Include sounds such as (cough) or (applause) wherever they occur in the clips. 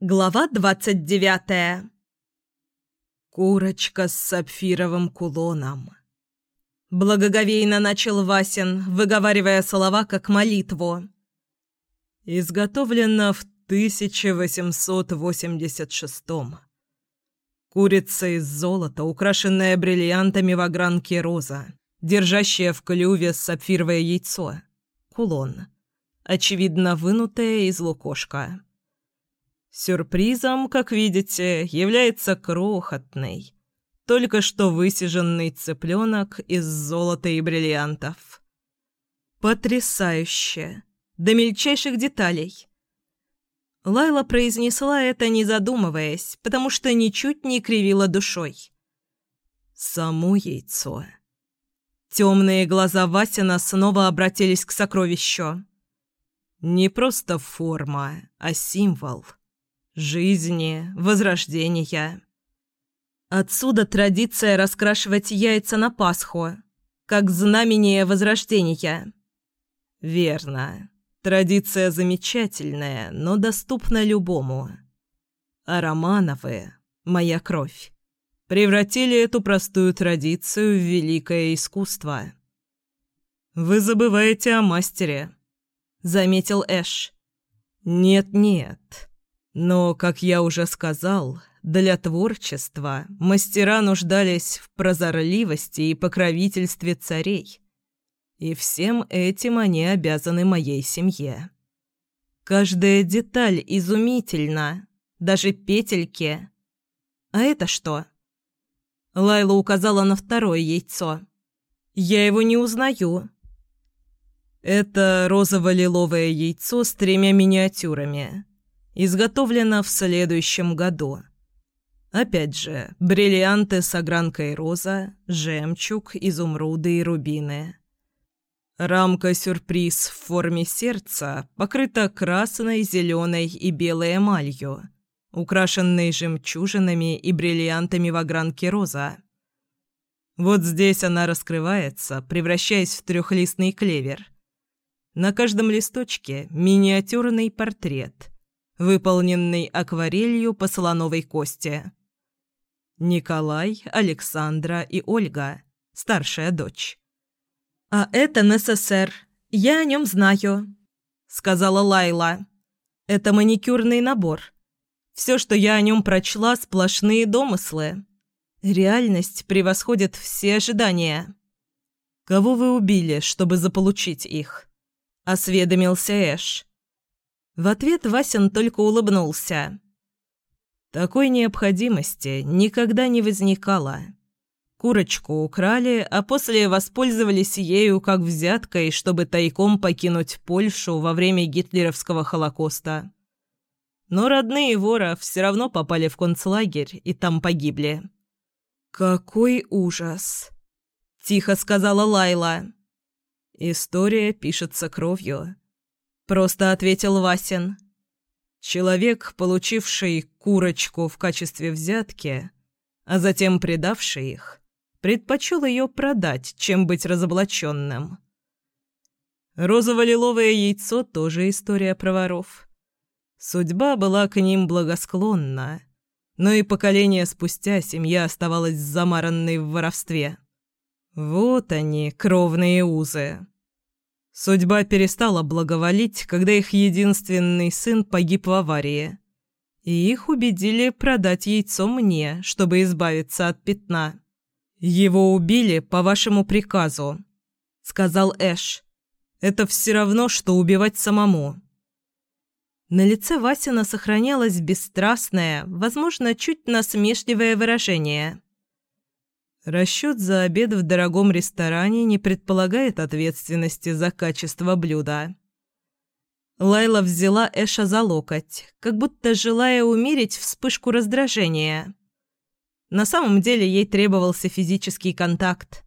Глава двадцать девятая. «Курочка с сапфировым кулоном». Благоговейно начал Васин, выговаривая слова как молитву. Изготовлено в 1886-м. Курица из золота, украшенная бриллиантами в огранке роза, держащая в клюве сапфировое яйцо. Кулон. Очевидно, вынутая из лукошка. Сюрпризом, как видите, является крохотный, только что высиженный цыпленок из золота и бриллиантов. Потрясающе! До мельчайших деталей. Лайла произнесла это, не задумываясь, потому что ничуть не кривила душой. Само яйцо. Темные глаза Васина снова обратились к сокровищу. Не просто форма, а символ — жизни, возрождения. Отсюда традиция раскрашивать яйца на Пасху, как знамение возрождения. Верно. Традиция замечательная, но доступна любому. А Романовы, моя кровь, превратили эту простую традицию в великое искусство. «Вы забываете о мастере», — заметил Эш. «Нет-нет, но, как я уже сказал, для творчества мастера нуждались в прозорливости и покровительстве царей. И всем этим они обязаны моей семье. Каждая деталь изумительна, даже петельки. А это что? Лайла указала на второе яйцо. Я его не узнаю. Это розово-лиловое яйцо с тремя миниатюрами изготовлена в следующем году. Опять же, бриллианты с огранкой роза, жемчуг, изумруды и рубины. Рамка-сюрприз в форме сердца покрыта красной, зеленой и белой эмалью, украшенной жемчужинами и бриллиантами в огранке роза. Вот здесь она раскрывается, превращаясь в трехлистный клевер. На каждом листочке миниатюрный портрет – выполненный акварелью по слоновой кости. Николай, Александра и Ольга, старшая дочь. «А это НССР. Я о нем знаю», — сказала Лайла. «Это маникюрный набор. Все, что я о нем прочла, сплошные домыслы. Реальность превосходит все ожидания». «Кого вы убили, чтобы заполучить их?» — осведомился Эш. В ответ Васин только улыбнулся. Такой необходимости никогда не возникало. Курочку украли, а после воспользовались ею как взяткой, чтобы тайком покинуть Польшу во время гитлеровского Холокоста. Но родные вора все равно попали в концлагерь и там погибли. «Какой ужас!» – тихо сказала Лайла. «История пишется кровью. Просто ответил Васин. Человек, получивший курочку в качестве взятки, а затем предавший их, предпочел ее продать, чем быть разоблаченным. Розово-лиловое яйцо – тоже история про воров. Судьба была к ним благосклонна, но и поколение спустя семья оставалась замаранной в воровстве. Вот они, кровные узы. Судьба перестала благоволить, когда их единственный сын погиб в аварии. И их убедили продать яйцо мне, чтобы избавиться от пятна. «Его убили по вашему приказу», — сказал Эш. «Это все равно, что убивать самому». На лице Васина сохранялось бесстрастное, возможно, чуть насмешливое выражение. Расчет за обед в дорогом ресторане не предполагает ответственности за качество блюда. Лайла взяла Эша за локоть, как будто желая умерить вспышку раздражения. На самом деле ей требовался физический контакт.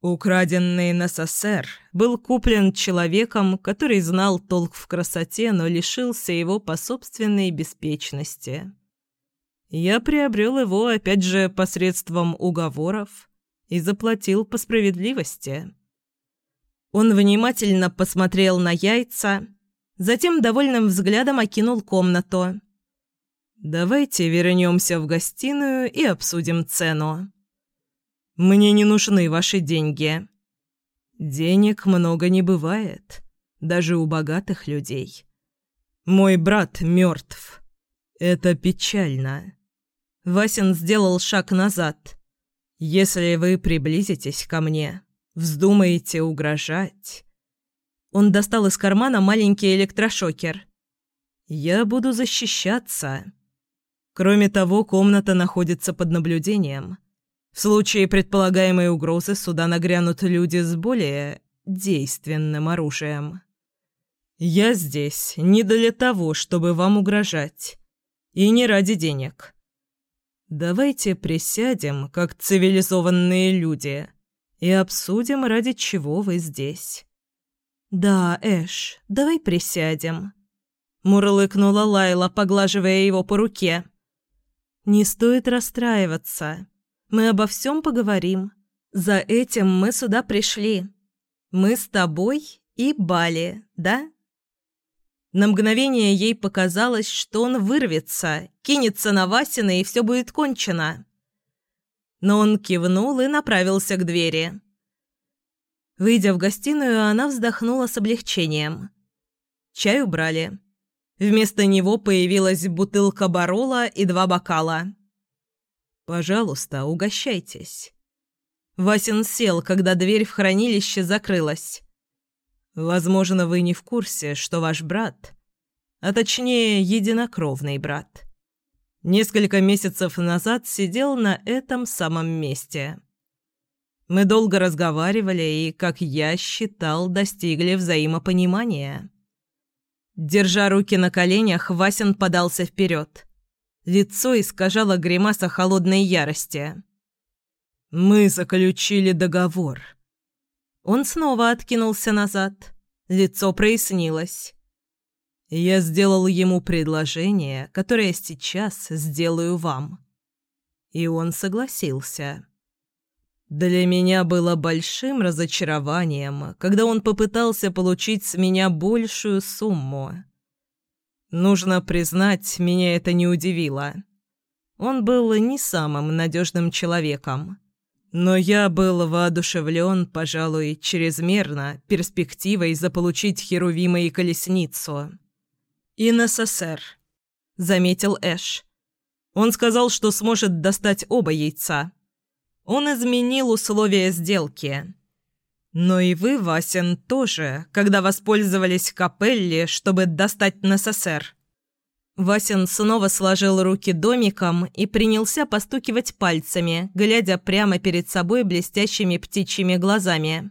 Украденный НССР был куплен человеком, который знал толк в красоте, но лишился его по собственной беспечности. Я приобрел его, опять же, посредством уговоров и заплатил по справедливости. Он внимательно посмотрел на яйца, затем довольным взглядом окинул комнату. Давайте вернемся в гостиную и обсудим цену. Мне не нужны ваши деньги. Денег много не бывает, даже у богатых людей. Мой брат мертв. Это печально. Васин сделал шаг назад. Если вы приблизитесь ко мне, вздумаете угрожать... Он достал из кармана маленький электрошокер. «Я буду защищаться. Кроме того, комната находится под наблюдением. В случае предполагаемой угрозы сюда нагрянут люди с более действенным оружием. Я здесь не для того, чтобы вам угрожать. И не ради денег. Давайте присядем, как цивилизованные люди, и обсудим, ради чего вы здесь. «Да, Эш, давай присядем», — мурлыкнула Лайла, поглаживая его по руке. «Не стоит расстраиваться. Мы обо всем поговорим. За этим мы сюда пришли. Мы с тобой и Бали, да?» На мгновение ей показалось, что он вырвется, кинется на Васина и все будет кончено. Но он кивнул и направился к двери. Выйдя в гостиную, она вздохнула с облегчением. Чай убрали. Вместо него появилась бутылка барола и два бокала. «Пожалуйста, угощайтесь». Васин сел, когда дверь в хранилище закрылась. «Возможно, вы не в курсе, что ваш брат, а точнее, единокровный брат, несколько месяцев назад сидел на этом самом месте». Мы долго разговаривали и, как я считал, достигли взаимопонимания. Держа руки на коленях, Васин подался вперед. Лицо искажало гримаса холодной ярости. «Мы заключили договор». Он снова откинулся назад. Лицо прояснилось. «Я сделал ему предложение, которое сейчас сделаю вам». И он согласился. Для меня было большим разочарованием, когда он попытался получить с меня большую сумму. Нужно признать, меня это не удивило. Он был не самым надежным человеком. Но я был воодушевлен, пожалуй, чрезмерно перспективой заполучить Херувима и Колесницу. «И НССР», — заметил Эш. Он сказал, что сможет достать оба яйца он изменил условия сделки. Но и вы, Васин, тоже, когда воспользовались капелли, чтобы достать НССР. Васин снова сложил руки домиком и принялся постукивать пальцами, глядя прямо перед собой блестящими птичьими глазами.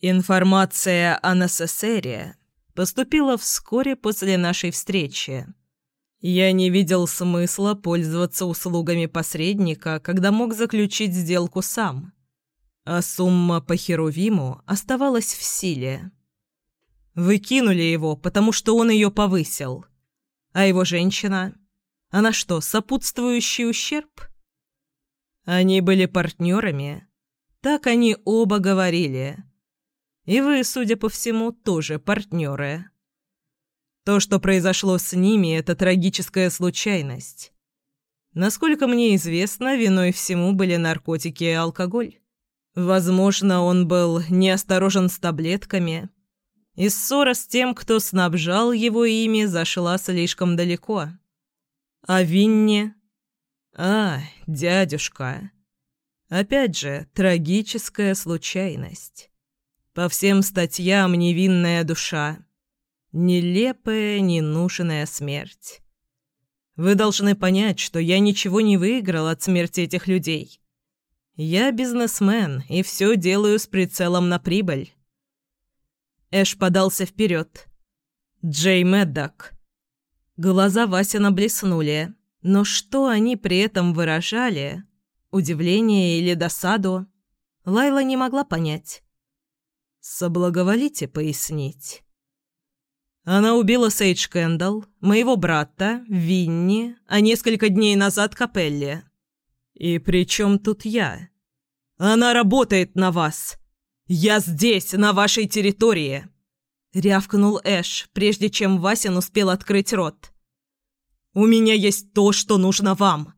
Информация о НССРе поступила вскоре после нашей встречи. Я не видел смысла пользоваться услугами посредника, когда мог заключить сделку сам. А сумма по Херувиму оставалась в силе. Вы кинули его, потому что он ее повысил. А его женщина? Она что, сопутствующий ущерб? Они были партнерами. Так они оба говорили. И вы, судя по всему, тоже партнеры. То, что произошло с ними, это трагическая случайность. Насколько мне известно, виной всему были наркотики и алкоголь. Возможно, он был неосторожен с таблетками, и ссора с тем, кто снабжал его ими, зашла слишком далеко. А Винни... А, дядюшка... Опять же, трагическая случайность. По всем статьям невинная душа. Нелепая, ненужная смерть. Вы должны понять, что я ничего не выиграл от смерти этих людей. Я бизнесмен и все делаю с прицелом на прибыль. Эш подался вперед. Джей Мэддок. Глаза Васина блеснули, но что они при этом выражали? Удивление или досаду? Лайла не могла понять. «Соблаговолите пояснить». Она убила Сейдж Кэндалл, моего брата, Винни, а несколько дней назад Капелли. И при чем тут я? Она работает на вас. Я здесь, на вашей территории. Рявкнул Эш, прежде чем Васин успел открыть рот. У меня есть то, что нужно вам.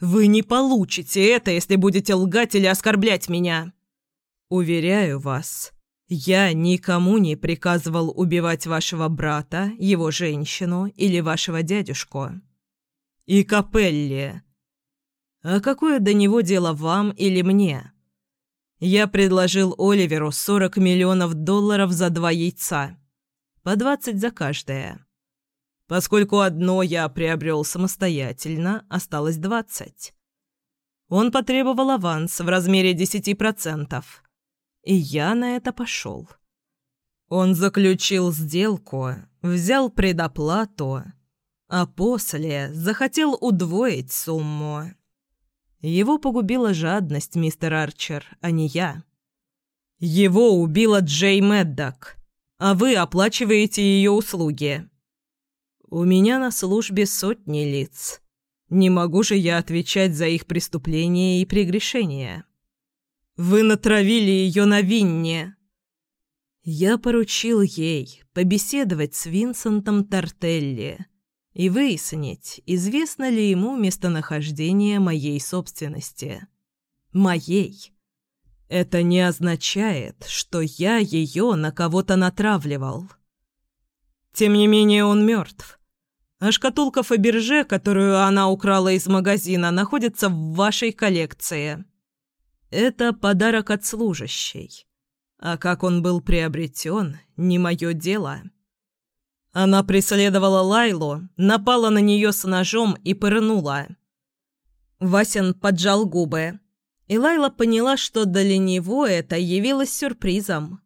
Вы не получите это, если будете лгать или оскорблять меня. Уверяю вас, я никому не приказывал убивать вашего брата, его женщину или вашего дядюшку. И Капелли. А какое до него дело вам или мне? Я предложил Оливеру 40 миллионов долларов за два яйца. По 20 за каждое. Поскольку одно я приобрел самостоятельно, осталось двадцать. Он потребовал аванс в размере десяти процентов, и я на это пошел. Он заключил сделку, взял предоплату, а после захотел удвоить сумму. Его погубила жадность, мистер Арчер, а не я. Его убила Джей Меддок, а вы оплачиваете ее услуги. У меня на службе сотни лиц. Не могу же я отвечать за их преступления и прегрешения. Вы натравили ее на Винне. Я поручил ей побеседовать с Винсентом Тартелли и выяснить, известно ли ему местонахождение моей собственности. Моей. Это не означает, что я ее на кого-то натравливал. Тем не менее, он мертв. А шкатулка Фаберже, которую она украла из магазина, находится в вашей коллекции. Это подарок от служащей. А как он был приобретен, не мое дело. Она преследовала Лайлу, напала на нее с ножом и пырнула. Васин поджал губы, и Лайла поняла, что для него это явилось сюрпризом.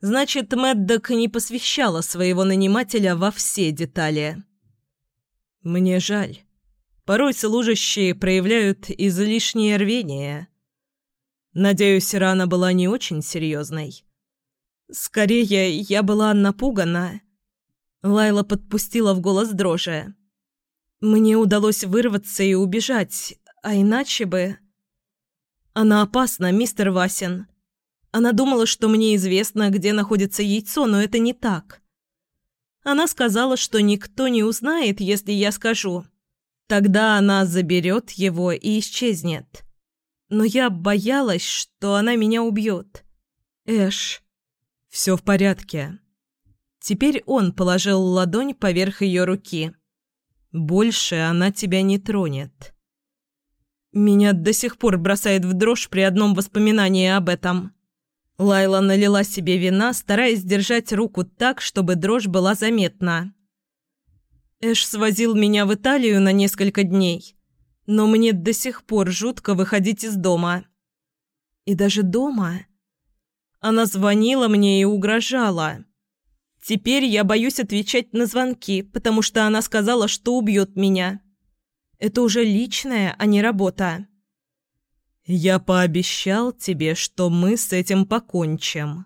Значит, Мэддок не посвящала своего нанимателя во все детали. Мне жаль. Порой служащие проявляют излишнее рвение. Надеюсь, рана была не очень серьезной. Скорее, я была напугана. Лайла подпустила в голос дрожи. Мне удалось вырваться и убежать, а иначе бы... Она опасна, мистер Васин. Она думала, что мне известно, где находится яйцо, но это не так. Она сказала, что никто не узнает, если я скажу. Тогда она заберет его и исчезнет. Но я боялась, что она меня убьет. Эш, все в порядке. Теперь он положил ладонь поверх ее руки. Больше она тебя не тронет. Меня до сих пор бросает в дрожь при одном воспоминании об этом. Лайла налила себе вина, стараясь держать руку так, чтобы дрожь была заметна. Эш свозил меня в Италию на несколько дней, но мне до сих пор жутко выходить из дома. И даже дома... Она звонила мне и угрожала. Теперь я боюсь отвечать на звонки, потому что она сказала, что убьет меня. Это уже личная, а не работа. «Я пообещал тебе, что мы с этим покончим.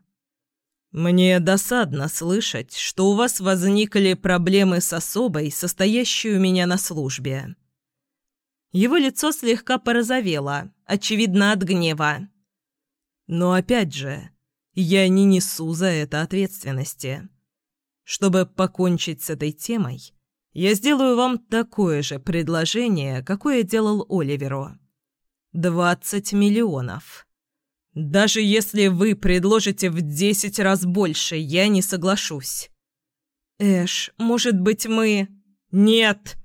Мне досадно слышать, что у вас возникли проблемы с особой, состоящей у меня на службе». Его лицо слегка порозовело, очевидно, от гнева. «Но опять же, я не несу за это ответственности. Чтобы покончить с этой темой, я сделаю вам такое же предложение, какое делал Оливеру». Двадцать миллионов. Даже если вы предложите в десять раз больше, я не соглашусь. Эш, может быть, мы... Нет,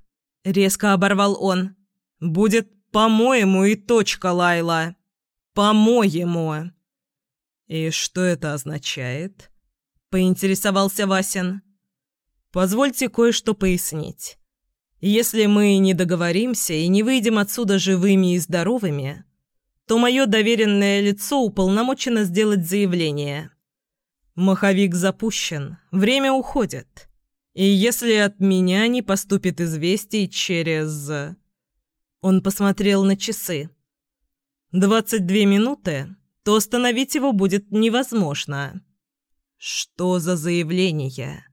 резко оборвал он. Будет по-моему и точка, Лайла. По-моему. И что это означает? Поинтересовался Васин. Позвольте кое-что пояснить. Если мы не договоримся и не выйдем отсюда живыми и здоровыми, то мое доверенное лицо уполномочено сделать заявление. Маховик запущен, время уходит. И если от меня не поступит известий через... Он посмотрел на часы. «Двадцать две минуты, то остановить его будет невозможно». «Что за заявление?»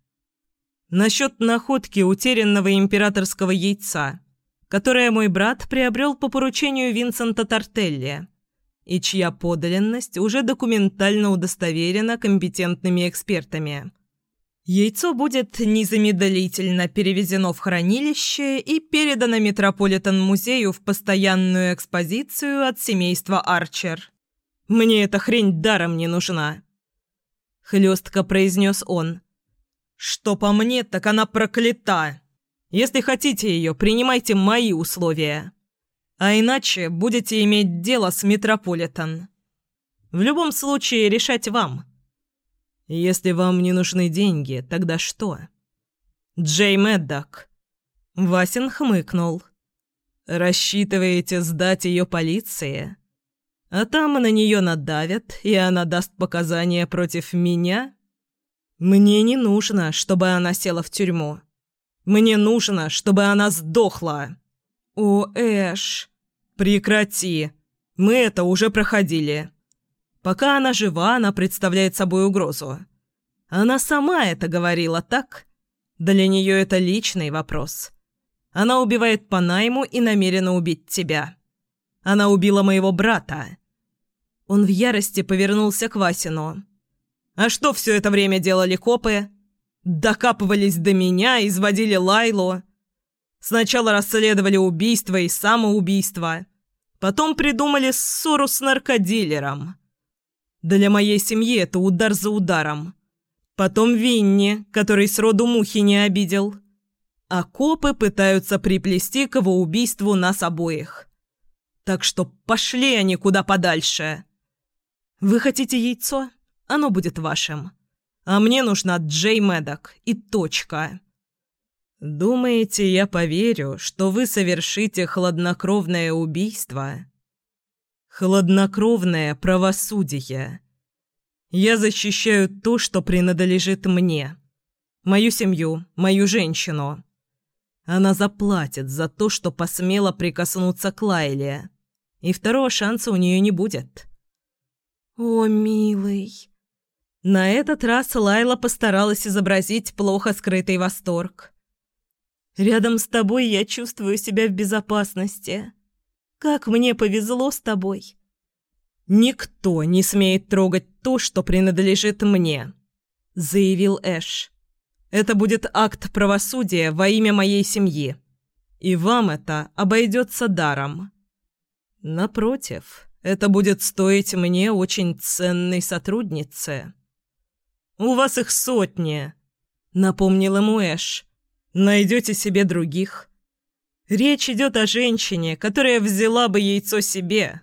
насчет находки утерянного императорского яйца, которое мой брат приобрел по поручению Винсента Тартелли и чья подлинность уже документально удостоверена компетентными экспертами. Яйцо будет незамедлительно перевезено в хранилище и передано Метрополитен-музею в постоянную экспозицию от семейства Арчер. Мне эта хрень даром не нужна. Хлестко произнес он. Что по мне, так она проклята. Если хотите ее, принимайте мои условия. А иначе будете иметь дело с Метрополитен. В любом случае решать вам. Если вам не нужны деньги, тогда что? Джей Мэддок. Васин хмыкнул. Рассчитываете сдать ее полиции? А там на нее надавят, и она даст показания против меня? Мне не нужно, чтобы она села в тюрьму. Мне нужно, чтобы она сдохла. О, Эш, прекрати. Мы это уже проходили. Пока она жива, она представляет собой угрозу. Она сама это говорила, так? Для нее это личный вопрос. Она убивает по найму и намерена убить тебя. Она убила моего брата. Он в ярости повернулся к Васину. «А что все это время делали копы? Докапывались до меня, изводили Лайлу. Сначала расследовали убийство и самоубийство. Потом придумали ссору с наркодилером. Для моей семьи это удар за ударом. Потом Винни, который сроду мухи не обидел. А копы пытаются приплести к его убийству нас обоих. Так что пошли они куда подальше. Вы хотите яйцо? Оно будет вашим. А мне нужна Джей Мэддок и точка. Думаете, я поверю, что вы совершите хладнокровное убийство? Хладнокровное правосудие. Я защищаю то, что принадлежит мне. Мою семью, мою женщину. Она заплатит за то, что посмела прикоснуться к Лайле. И второго шанса у нее не будет. «О, милый!» На этот раз Лайла постаралась изобразить плохо скрытый восторг. «Рядом с тобой я чувствую себя в безопасности. Как мне повезло с тобой!» «Никто не смеет трогать то, что принадлежит мне», — заявил Эш. «Это будет акт правосудия во имя моей семьи. И вам это обойдется даром». «Напротив, это будет стоить мне очень ценной сотрудницы». «У вас их сотни», — напомнил ему Эш. «Найдете себе других». Речь идет о женщине, которая взяла бы яйцо себе.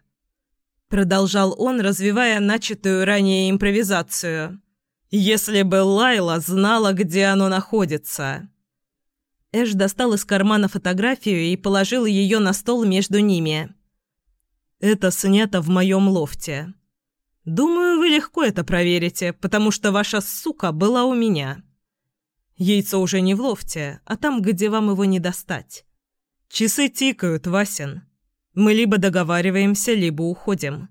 Продолжал он, развивая начатую ранее импровизацию. Если бы Лайла знала, где оно находится. Эш достал из кармана фотографию и положил ее на стол между ними. «Это снято в моем лофте. Думаю, вы легко это проверите, потому что ваша сука была у меня. Яйцо уже не в лофте, а там, где вам его не достать. Часы тикают, Васин. Мы либо договариваемся, либо уходим.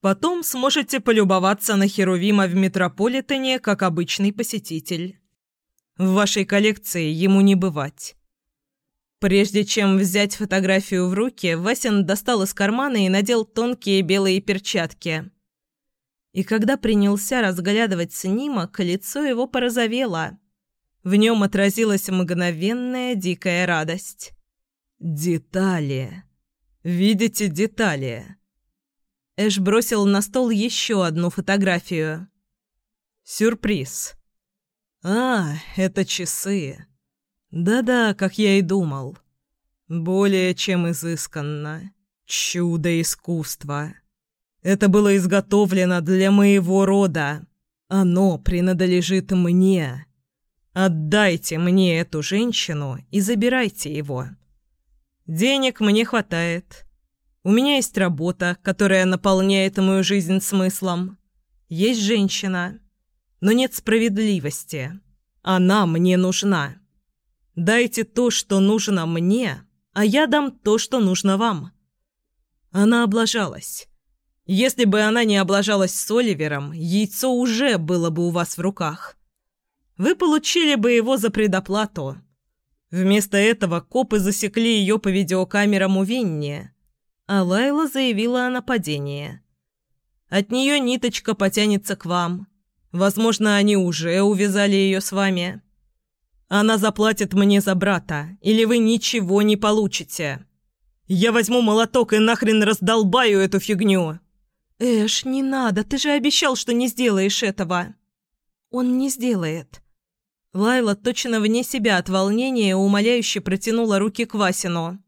Потом сможете полюбоваться на Херувима в Метрополитене как обычный посетитель. В вашей коллекции ему не бывать. Прежде чем взять фотографию в руки, Васин достал из кармана и надел тонкие белые перчатки. И когда принялся разглядывать снимок, лицо его порозовело. В нем отразилась мгновенная дикая радость. Детали. Видите детали. Эш бросил на стол еще одну фотографию. Сюрприз. А, это часы. Да-да, как я и думал. Более чем изысканно. Чудо искусства. Это было изготовлено для моего рода. Оно принадлежит мне. Отдайте мне эту женщину и забирайте его. Денег мне хватает. У меня есть работа, которая наполняет мою жизнь смыслом. Есть женщина. Но нет справедливости. Она мне нужна. Дайте то, что нужно мне, а я дам то, что нужно вам. Она облажалась. Если бы она не облажалась с Оливером, яйцо уже было бы у вас в руках. Вы получили бы его за предоплату. Вместо этого копы засекли ее по видеокамерам у Винни, а Лайла заявила о нападении. От нее ниточка потянется к вам. Возможно, они уже увязали ее с вами. Она заплатит мне за брата, или вы ничего не получите. Я возьму молоток и нахрен раздолбаю эту фигню!» «Эш, не надо, ты же обещал, что не сделаешь этого!» «Он не сделает!» Лайла точно вне себя от волнения умоляюще протянула руки к Васину.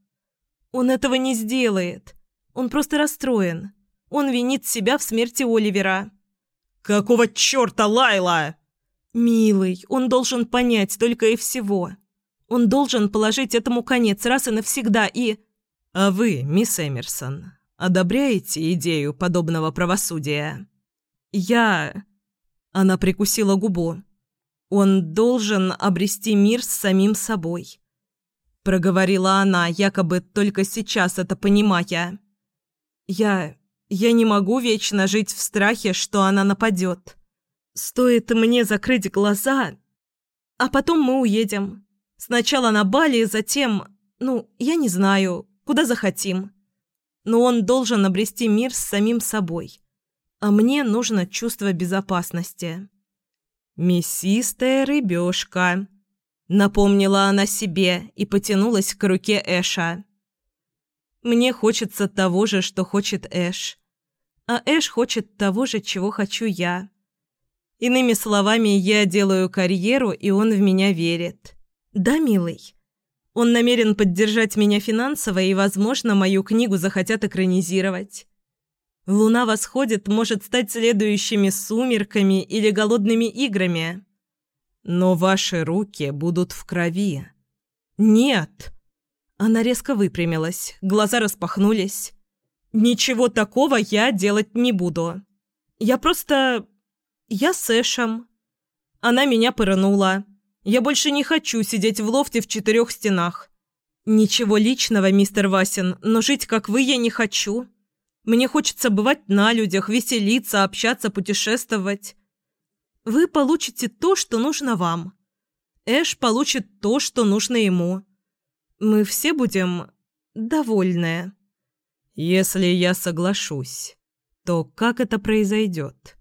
«Он этого не сделает. Он просто расстроен. Он винит себя в смерти Оливера». «Какого черта, Лайла?» «Милый, он должен понять только и всего. Он должен положить этому конец раз и навсегда и...» «А вы, мисс Эмерсон, одобряете идею подобного правосудия?» «Я...» Она прикусила губу. «Он должен обрести мир с самим собой», — проговорила она, якобы только сейчас это понимая. «Я... я не могу вечно жить в страхе, что она нападет. Стоит мне закрыть глаза, а потом мы уедем. Сначала на Бали, затем... ну, я не знаю, куда захотим. Но он должен обрести мир с самим собой. А мне нужно чувство безопасности». «Мясистая рыбешка», — напомнила она себе и потянулась к руке Эша. «Мне хочется того же, что хочет Эш. А Эш хочет того же, чего хочу я. Иными словами, я делаю карьеру, и он в меня верит. Да, милый?» Он намерен поддержать меня финансово, и, возможно, мою книгу захотят экранизировать. Луна восходит может стать следующими сумерками или голодными играми. Но ваши руки будут в крови. Нет. Она резко выпрямилась, глаза распахнулись. Ничего такого я делать не буду. Я просто... Я с Эшем. Она меня пырнула. Я больше не хочу сидеть в лофте в четырех стенах. Ничего личного, мистер Васин, но жить как вы я не хочу. Мне хочется бывать на людях, веселиться, общаться, путешествовать. Вы получите то, что нужно вам. Эш получит то, что нужно ему. Мы все будем довольны. Если я соглашусь, то как это произойдет?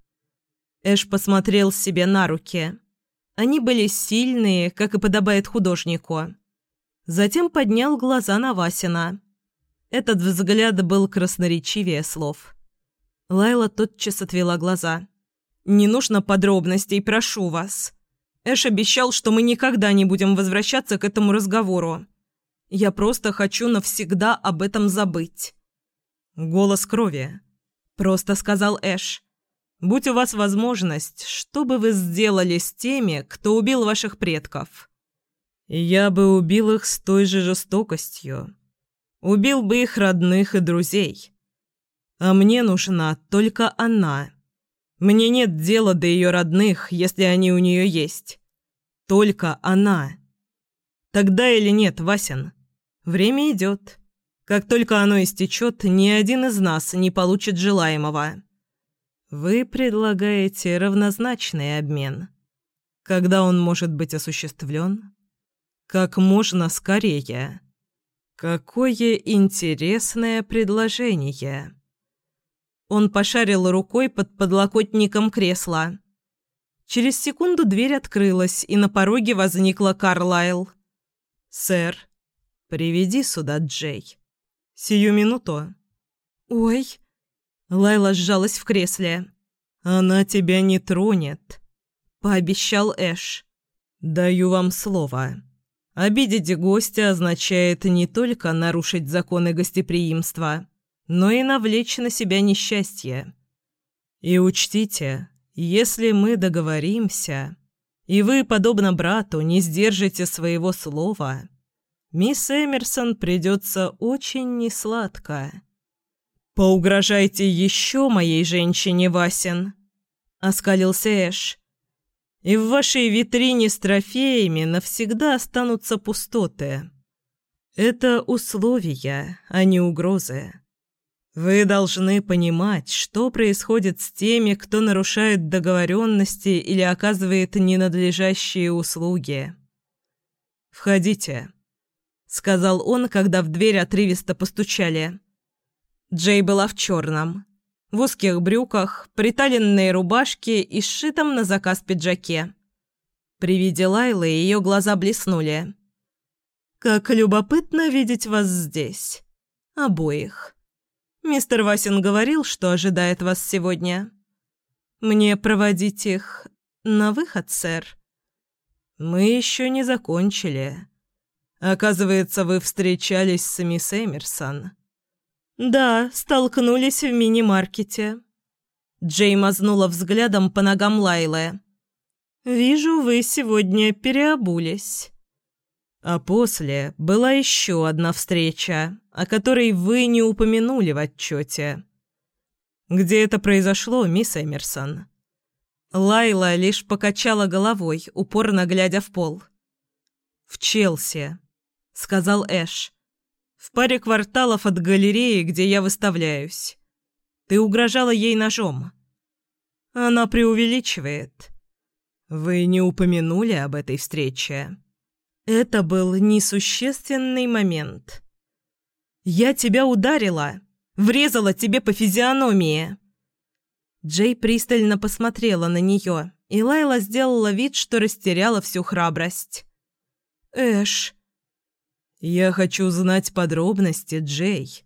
Эш посмотрел себе на руки. Они были сильные, как и подобает художнику. Затем поднял глаза на Васина. Этот взгляд был красноречивее слов. Лайла тотчас отвела глаза. «Не нужно подробностей, прошу вас. Эш обещал, что мы никогда не будем возвращаться к этому разговору. Я просто хочу навсегда об этом забыть». «Голос крови», — просто сказал Эш. «Будь у вас возможность, что бы вы сделали с теми, кто убил ваших предков?» «Я бы убил их с той же жестокостью, Убил бы их родных и друзей. А мне нужна только она. Мне нет дела до ее родных, если они у нее есть. Только она. Тогда или нет, Васин? Время идет. Как только оно истечет, ни один из нас не получит желаемого. Вы предлагаете равнозначный обмен. Когда он может быть осуществлен? Как можно скорее. Какое интересное предложение. Он пошарил рукой под подлокотником кресла. Через секунду дверь открылась, и на пороге возникла Карлайл. «Сэр, приведи сюда Джей. Сию минуту». «Ой». Лайла сжалась в кресле. «Она тебя не тронет», — пообещал Эш. «Даю вам слово». Обидеть гостя означает не только нарушить законы гостеприимства, но и навлечь на себя несчастье. И учтите, если мы договоримся, и вы, подобно брату, не сдержите своего слова, мисс Эмерсон придется очень несладко. «Поугрожайте еще моей женщине, Васин», — оскалился Эш и в вашей витрине с трофеями навсегда останутся пустоты. Это условия, а не угрозы. Вы должны понимать, что происходит с теми, кто нарушает договоренности или оказывает ненадлежащие услуги. «Входите», — сказал он, когда в дверь отрывисто постучали. Джей была в черном. в узких брюках, приталенной рубашке и сшитом на заказ пиджаке. При виде Лайлы ее глаза блеснули. «Как любопытно видеть вас здесь. Обоих. Мистер Васин говорил, что ожидает вас сегодня. Мне проводить их на выход, сэр?» «Мы еще не закончили. Оказывается, вы встречались с мисс Эмерсон». «Да, столкнулись в мини-маркете». Джей мазнула взглядом по ногам Лайлы. «Вижу, вы сегодня переобулись». А после была еще одна встреча, о которой вы не упомянули в отчете. «Где это произошло, мисс Эмерсон?» Лайла лишь покачала головой, упорно глядя в пол. «В Челси», — сказал Эш в паре кварталов от галереи, где я выставляюсь. Ты угрожала ей ножом. Она преувеличивает. Вы не упомянули об этой встрече. Это был несущественный момент. Я тебя ударила, врезала тебе по физиономии. Джей пристально посмотрела на нее, и Лайла сделала вид, что растеряла всю храбрость. «Эш, «Я хочу знать подробности, Джей».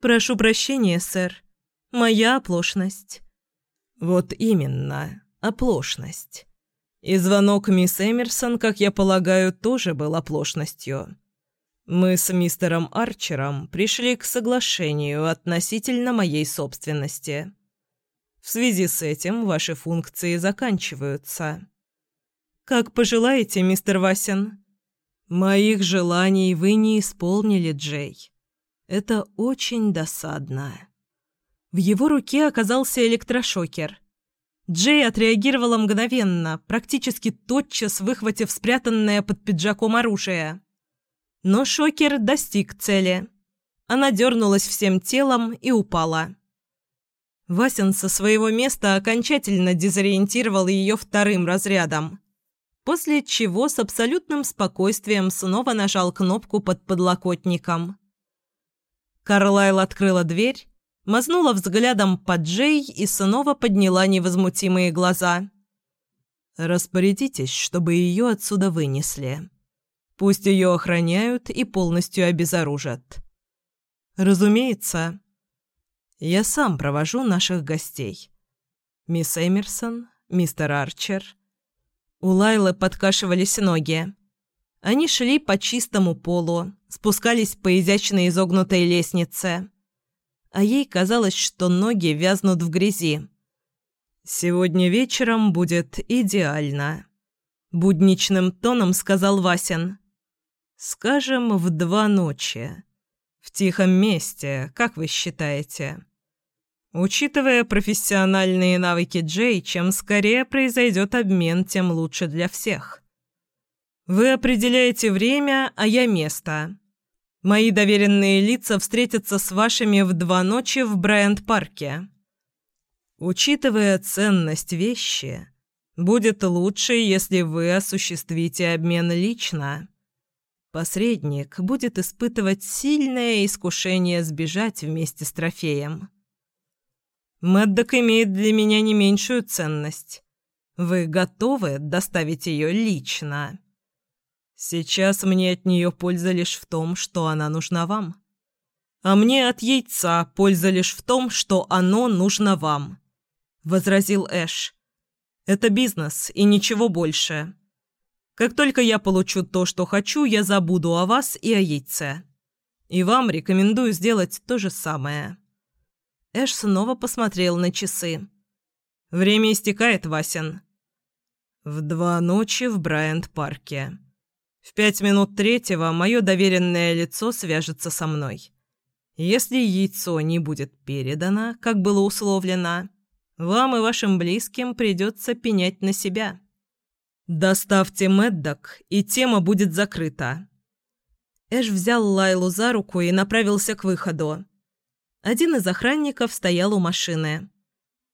«Прошу прощения, сэр. Моя оплошность». «Вот именно, оплошность. И звонок мисс Эмерсон, как я полагаю, тоже был оплошностью. Мы с мистером Арчером пришли к соглашению относительно моей собственности. В связи с этим ваши функции заканчиваются». «Как пожелаете, мистер Васин». «Моих желаний вы не исполнили, Джей. Это очень досадно». В его руке оказался электрошокер. Джей отреагировала мгновенно, практически тотчас выхватив спрятанное под пиджаком оружие. Но шокер достиг цели. Она дернулась всем телом и упала. Васин со своего места окончательно дезориентировал ее вторым разрядом после чего с абсолютным спокойствием снова нажал кнопку под подлокотником. Карлайл открыла дверь, мазнула взглядом по Джей и снова подняла невозмутимые глаза. «Распорядитесь, чтобы ее отсюда вынесли. Пусть ее охраняют и полностью обезоружат». «Разумеется. Я сам провожу наших гостей. Мисс Эмерсон, мистер Арчер, у Лайлы подкашивались ноги. Они шли по чистому полу, спускались по изящной изогнутой лестнице. А ей казалось, что ноги вязнут в грязи. «Сегодня вечером будет идеально», — будничным тоном сказал Васин. «Скажем, в два ночи. В тихом месте, как вы считаете?» Учитывая профессиональные навыки Джей, чем скорее произойдет обмен, тем лучше для всех. Вы определяете время, а я место. Мои доверенные лица встретятся с вашими в два ночи в Брайант-парке. Учитывая ценность вещи, будет лучше, если вы осуществите обмен лично. Посредник будет испытывать сильное искушение сбежать вместе с трофеем. Мэддок имеет для меня не меньшую ценность. Вы готовы доставить ее лично? Сейчас мне от нее польза лишь в том, что она нужна вам. А мне от яйца польза лишь в том, что оно нужно вам», — возразил Эш. «Это бизнес и ничего больше. Как только я получу то, что хочу, я забуду о вас и о яйце. И вам рекомендую сделать то же самое». Эш снова посмотрел на часы. «Время истекает, Васин». «В два ночи в Брайант-парке. В пять минут третьего мое доверенное лицо свяжется со мной. Если яйцо не будет передано, как было условлено, вам и вашим близким придется пенять на себя. Доставьте Мэддок, и тема будет закрыта». Эш взял Лайлу за руку и направился к выходу. Один из охранников стоял у машины.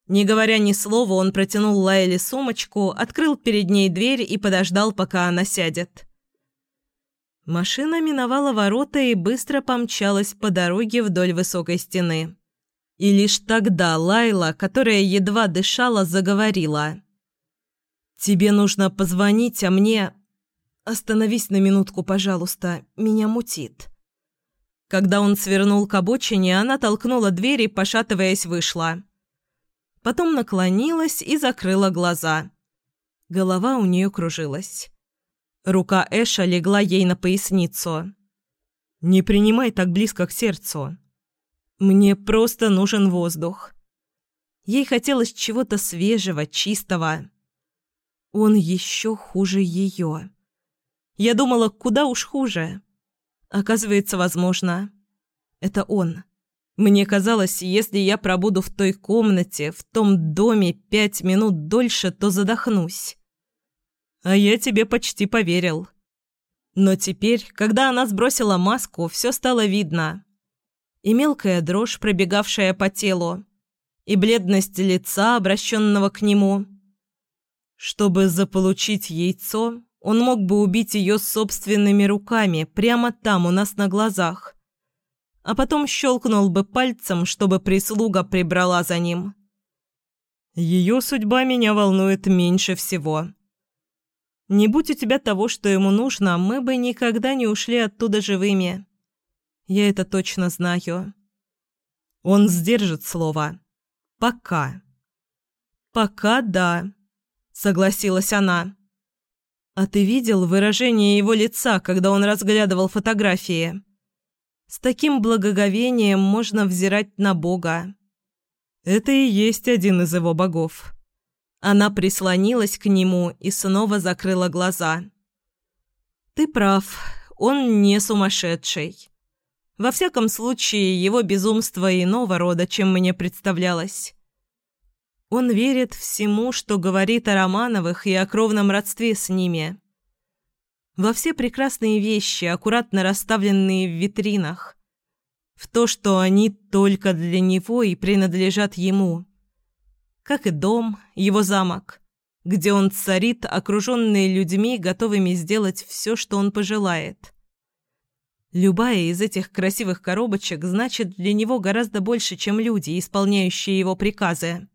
Не говоря ни слова, он протянул Лайле сумочку, открыл перед ней дверь и подождал, пока она сядет. Машина миновала ворота и быстро помчалась по дороге вдоль высокой стены. И лишь тогда Лайла, которая едва дышала, заговорила. «Тебе нужно позвонить, а мне...» «Остановись на минутку, пожалуйста, меня мутит». Когда он свернул к обочине, она толкнула дверь и, пошатываясь, вышла. Потом наклонилась и закрыла глаза. Голова у нее кружилась. Рука Эша легла ей на поясницу. «Не принимай так близко к сердцу. Мне просто нужен воздух». Ей хотелось чего-то свежего, чистого. Он еще хуже ее. Я думала, куда уж хуже. Оказывается, возможно. Это он. Мне казалось, если я пробуду в той комнате, в том доме пять минут дольше, то задохнусь. А я тебе почти поверил. Но теперь, когда она сбросила маску, все стало видно. И мелкая дрожь, пробегавшая по телу, и бледность лица, обращенного к нему. Чтобы заполучить яйцо, он мог бы убить ее собственными руками, прямо там, у нас на глазах. А потом щелкнул бы пальцем, чтобы прислуга прибрала за ним. Ее судьба меня волнует меньше всего. Не будь у тебя того, что ему нужно, мы бы никогда не ушли оттуда живыми. Я это точно знаю. Он сдержит слово. Пока. Пока да, согласилась она. А ты видел выражение его лица, когда он разглядывал фотографии? С таким благоговением можно взирать на Бога. Это и есть один из его богов. Она прислонилась к нему и снова закрыла глаза. «Ты прав, он не сумасшедший. Во всяком случае, его безумство иного рода, чем мне представлялось. Он верит всему, что говорит о Романовых и о кровном родстве с ними. Во все прекрасные вещи, аккуратно расставленные в витринах. В то, что они только для него и принадлежат ему. Как и дом, его замок, где он царит, окруженный людьми, готовыми сделать все, что он пожелает. Любая из этих красивых коробочек значит для него гораздо больше, чем люди, исполняющие его приказы.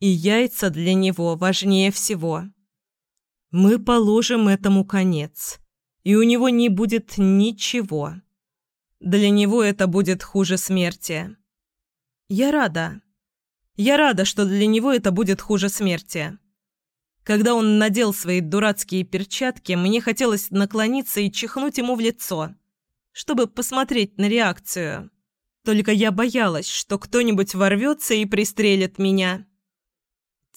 И яйца для него важнее всего. Мы положим этому конец, и у него не будет ничего. Для него это будет хуже смерти. Я рада. Я рада, что для него это будет хуже смерти. Когда он надел свои дурацкие перчатки, мне хотелось наклониться и чихнуть ему в лицо, чтобы посмотреть на реакцию. Только я боялась, что кто-нибудь ворвется и пристрелит меня.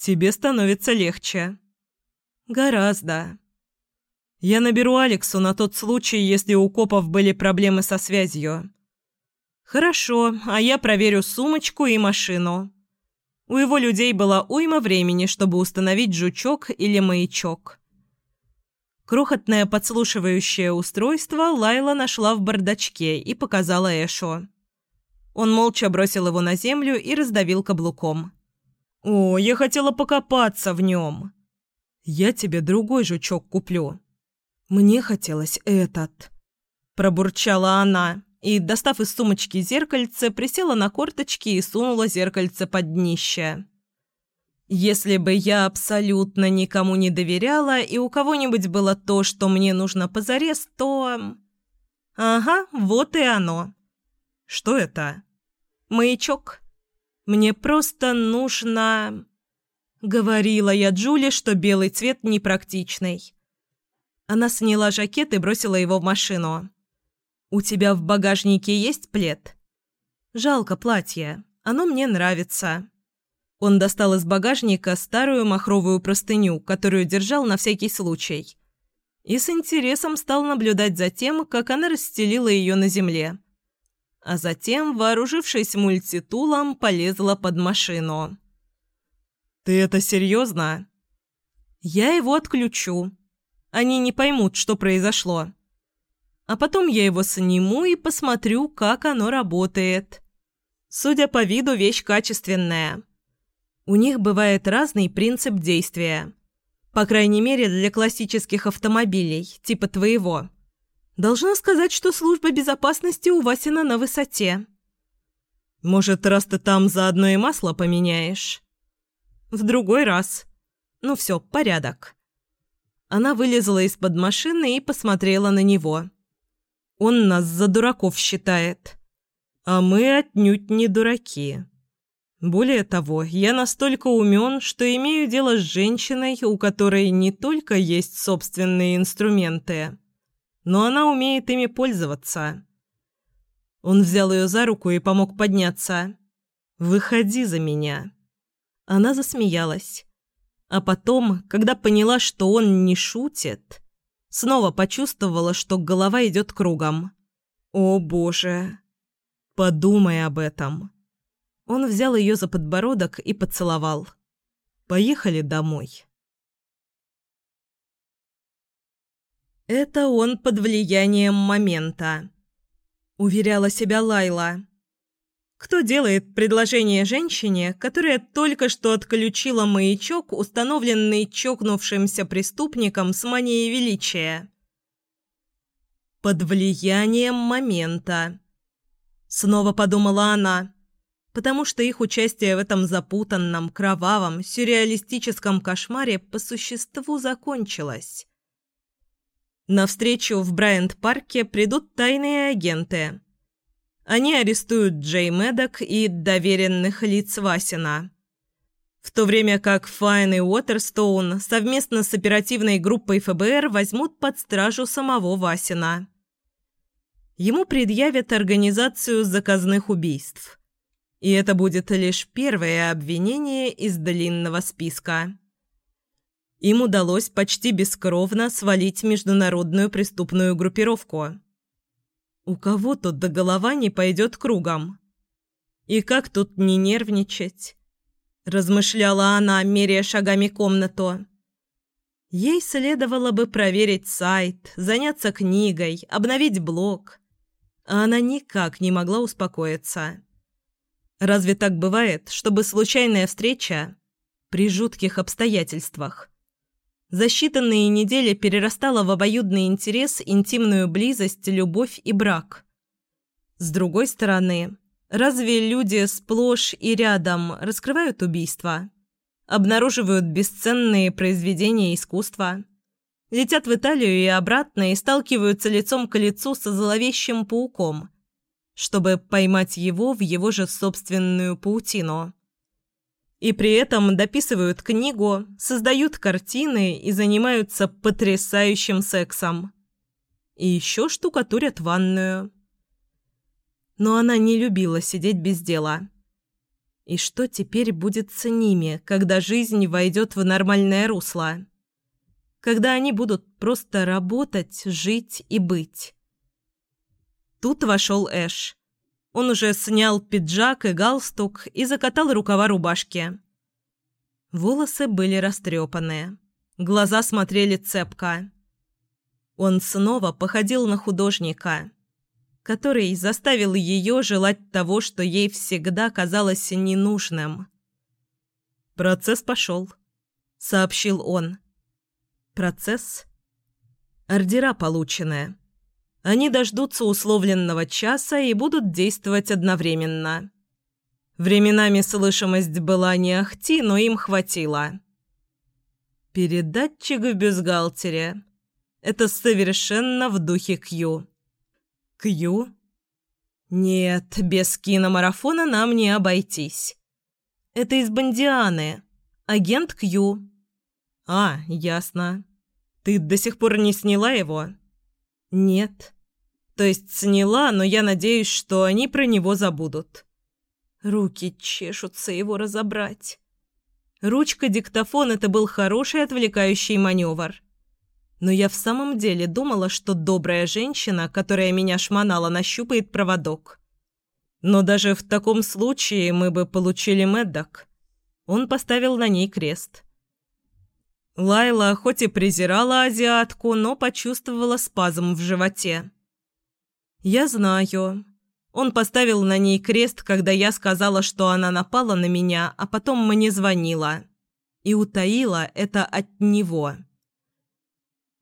Тебе становится легче. Гораздо. Я наберу Алексу на тот случай, если у копов были проблемы со связью. Хорошо, а я проверю сумочку и машину. У его людей была уйма времени, чтобы установить жучок или маячок. Крохотное подслушивающее устройство Лайла нашла в бардачке и показала Эшу. Он молча бросил его на землю и раздавил каблуком. «О, я хотела покопаться в нем!» «Я тебе другой жучок куплю». «Мне хотелось этот», – пробурчала она и, достав из сумочки зеркальце, присела на корточки и сунула зеркальце под днище. «Если бы я абсолютно никому не доверяла, и у кого-нибудь было то, что мне нужно позарез, то...» «Ага, вот и оно». «Что это?» «Маячок». Мне просто нужно...» Говорила я Джули, что белый цвет непрактичный. Она сняла жакет и бросила его в машину. «У тебя в багажнике есть плед?» «Жалко платье. Оно мне нравится». Он достал из багажника старую махровую простыню, которую держал на всякий случай. И с интересом стал наблюдать за тем, как она расстелила ее на земле а затем, вооружившись мультитулом, полезла под машину. «Ты это серьезно?» «Я его отключу. Они не поймут, что произошло. А потом я его сниму и посмотрю, как оно работает. Судя по виду, вещь качественная. У них бывает разный принцип действия. По крайней мере, для классических автомобилей, типа твоего». Должна сказать, что служба безопасности у Васина на высоте. Может, раз ты там заодно и масло поменяешь?» «В другой раз. Ну все, порядок». Она вылезла из-под машины и посмотрела на него. «Он нас за дураков считает. А мы отнюдь не дураки». Более того, я настолько умен, что имею дело с женщиной, у которой не только есть собственные инструменты, но она умеет ими пользоваться. Он взял ее за руку и помог подняться. «Выходи за меня». Она засмеялась. А потом, когда поняла, что он не шутит, снова почувствовала, что голова идет кругом. «О, Боже! Подумай об этом!» Он взял ее за подбородок и поцеловал. «Поехали домой». «Это он под влиянием момента», — уверяла себя Лайла. «Кто делает предложение женщине, которая только что отключила маячок, установленный чокнувшимся преступником с манией величия?» «Под влиянием момента», — снова подумала она потому что их участие в этом запутанном, кровавом, сюрреалистическом кошмаре по существу закончилось. На встречу в Брайант-парке придут тайные агенты. Они арестуют Джей Медок и доверенных лиц Васина. В то время как Файн и Уотерстоун совместно с оперативной группой ФБР возьмут под стражу самого Васина. Ему предъявят организацию заказных убийств – и это будет лишь первое обвинение из длинного списка. Им удалось почти бескровно свалить международную преступную группировку. У кого тут до голова не пойдет кругом? И как тут не нервничать? Размышляла она, меряя шагами комнату. Ей следовало бы проверить сайт, заняться книгой, обновить блог. А она никак не могла успокоиться. Разве так бывает, чтобы случайная встреча при жутких обстоятельствах за считанные недели перерастала в обоюдный интерес, интимную близость, любовь и брак? С другой стороны, разве люди сплошь и рядом раскрывают убийства, обнаруживают бесценные произведения искусства, летят в Италию и обратно и сталкиваются лицом к лицу со зловещим пауком – чтобы поймать его в его же собственную паутину. И при этом дописывают книгу, создают картины и занимаются потрясающим сексом. И еще штукатурят ванную. Но она не любила сидеть без дела. И что теперь будет с ними, когда жизнь войдет в нормальное русло? Когда они будут просто работать, жить и быть? Тут вошел Эш. Он уже снял пиджак и галстук и закатал рукава рубашки. Волосы были растрепаны. Глаза смотрели цепко. Он снова походил на художника, который заставил ее желать того, что ей всегда казалось ненужным. «Процесс пошел», — сообщил он. «Процесс?» «Ордера получены. Они дождутся условленного часа и будут действовать одновременно. Временами слышимость была не ахти, но им хватило. Передатчик в бюстгальтере. Это совершенно в духе Кью. Кью? Нет, без киномарафона нам не обойтись. Это из Бондианы. Агент Кью. А, ясно. Ты до сих пор не сняла его? «Нет. То есть сняла, но я надеюсь, что они про него забудут». Руки чешутся его разобрать. Ручка диктофон — это был хороший отвлекающий маневр. Но я в самом деле думала, что добрая женщина, которая меня шмонала, нащупает проводок. Но даже в таком случае мы бы получили Мэддок. Он поставил на ней крест. Лайла хоть и презирала азиатку, но почувствовала спазм в животе. «Я знаю. Он поставил на ней крест, когда я сказала, что она напала на меня, а потом мне звонила. И утаила это от него».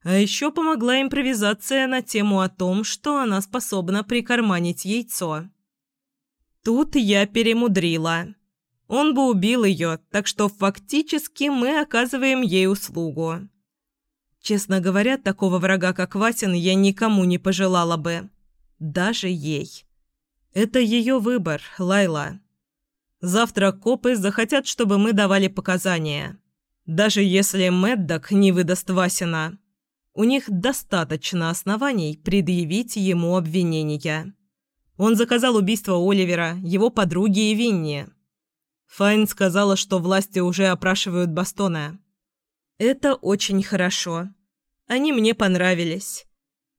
А еще помогла импровизация на тему о том, что она способна прикарманить яйцо. Тут я перемудрила. Он бы убил ее, так что фактически мы оказываем ей услугу. Честно говоря, такого врага, как Васин, я никому не пожелала бы. Даже ей. Это ее выбор, Лайла. Завтра копы захотят, чтобы мы давали показания. Даже если Мэддок не выдаст Васина, у них достаточно оснований предъявить ему обвинения. Он заказал убийство Оливера, его подруги и Винни. Файн сказала, что власти уже опрашивают Бастона. Это очень хорошо. Они мне понравились.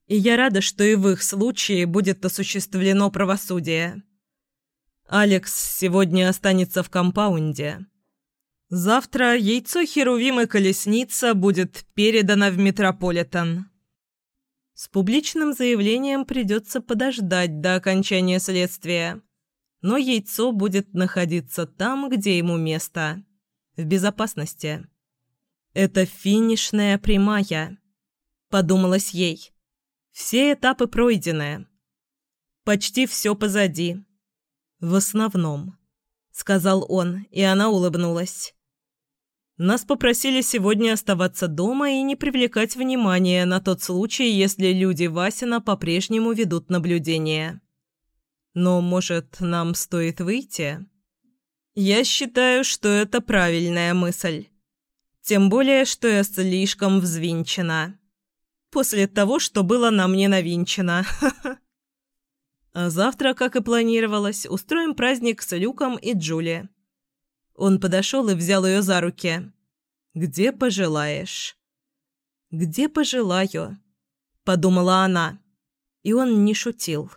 И я рада, что и в их случае будет осуществлено правосудие. Алекс сегодня останется в компаунде. Завтра яйцо Херувимы Колесница будет передано в Метрополитен. С публичным заявлением придется подождать до окончания следствия. Но яйцо будет находиться там, где ему место. В безопасности. Это финишная прямая. Подумалось ей. Все этапы пройдены. Почти все позади. «В основном», — сказал он, и она улыбнулась. «Нас попросили сегодня оставаться дома и не привлекать внимания на тот случай, если люди Васина по-прежнему ведут наблюдение. Но, может, нам стоит выйти?» «Я считаю, что это правильная мысль. Тем более, что я слишком взвинчена. После того, что было на мне навинчено. (laughs) А завтра, как и планировалось, устроим праздник с Люком и Джули. Он подошел и взял ее за руки. «Где пожелаешь?» «Где пожелаю?» – подумала она. И он не шутил.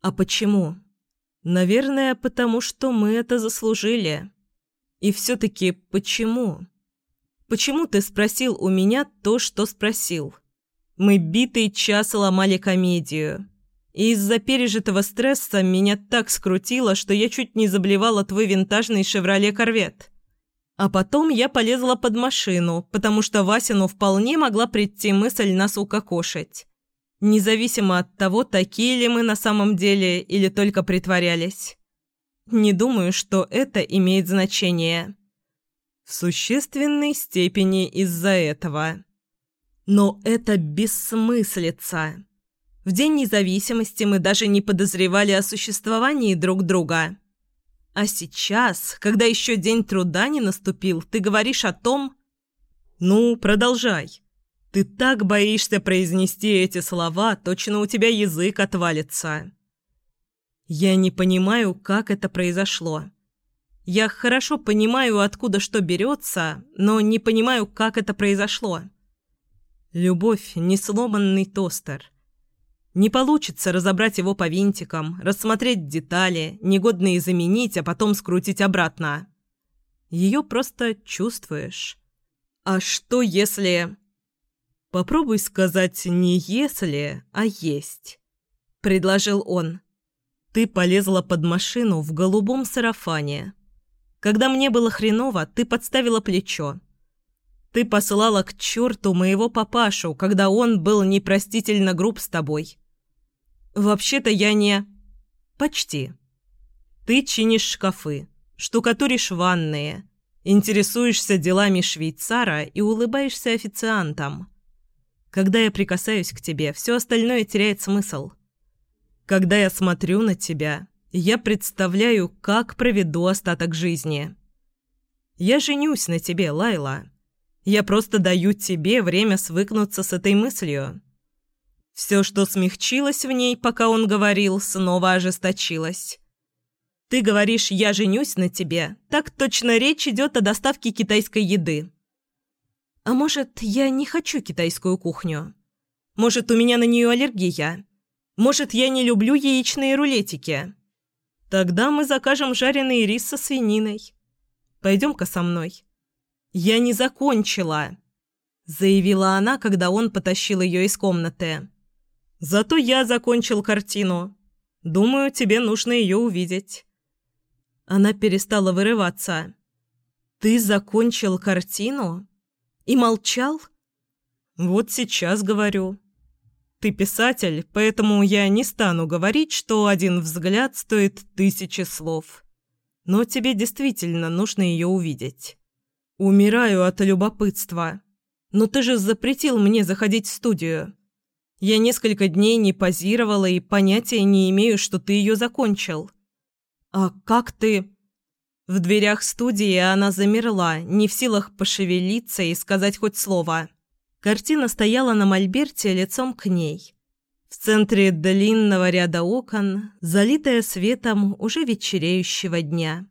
«А почему?» «Наверное, потому что мы это заслужили. И все-таки почему?» «Почему ты спросил у меня то, что спросил?» «Мы битый час ломали комедию» и из-за пережитого стресса меня так скрутило, что я чуть не заблевала твой винтажный «Шевроле Корвет». А потом я полезла под машину, потому что Васину вполне могла прийти мысль нас укокошить. Независимо от того, такие ли мы на самом деле или только притворялись. Не думаю, что это имеет значение. В существенной степени из-за этого. Но это бессмыслица. В День независимости мы даже не подозревали о существовании друг друга. А сейчас, когда еще День труда не наступил, ты говоришь о том... Ну, продолжай. Ты так боишься произнести эти слова, точно у тебя язык отвалится. Я не понимаю, как это произошло. Я хорошо понимаю, откуда что берется, но не понимаю, как это произошло. Любовь – не сломанный тостер – не получится разобрать его по винтикам, рассмотреть детали, негодные заменить, а потом скрутить обратно. Ее просто чувствуешь. А что если... Попробуй сказать не «если», а «есть», — предложил он. Ты полезла под машину в голубом сарафане. Когда мне было хреново, ты подставила плечо. Ты посылала к черту моего папашу, когда он был непростительно груб с тобой. «Вообще-то я не...» «Почти. Ты чинишь шкафы, штукатуришь ванные, интересуешься делами швейцара и улыбаешься официантам. Когда я прикасаюсь к тебе, все остальное теряет смысл. Когда я смотрю на тебя, я представляю, как проведу остаток жизни. Я женюсь на тебе, Лайла. Я просто даю тебе время свыкнуться с этой мыслью». Все, что смягчилось в ней, пока он говорил, снова ожесточилось. «Ты говоришь, я женюсь на тебе. Так точно речь идет о доставке китайской еды». «А может, я не хочу китайскую кухню? Может, у меня на нее аллергия? Может, я не люблю яичные рулетики?» «Тогда мы закажем жареный рис со свининой. Пойдем-ка со мной». «Я не закончила», — заявила она, когда он потащил ее из комнаты. Зато я закончил картину. Думаю, тебе нужно ее увидеть». Она перестала вырываться. «Ты закончил картину? И молчал?» «Вот сейчас говорю». Ты писатель, поэтому я не стану говорить, что один взгляд стоит тысячи слов. Но тебе действительно нужно ее увидеть. Умираю от любопытства. Но ты же запретил мне заходить в студию. Я несколько дней не позировала и понятия не имею, что ты ее закончил. А как ты... В дверях студии она замерла, не в силах пошевелиться и сказать хоть слово. Картина стояла на мольберте лицом к ней. В центре длинного ряда окон, залитая светом уже вечереющего дня.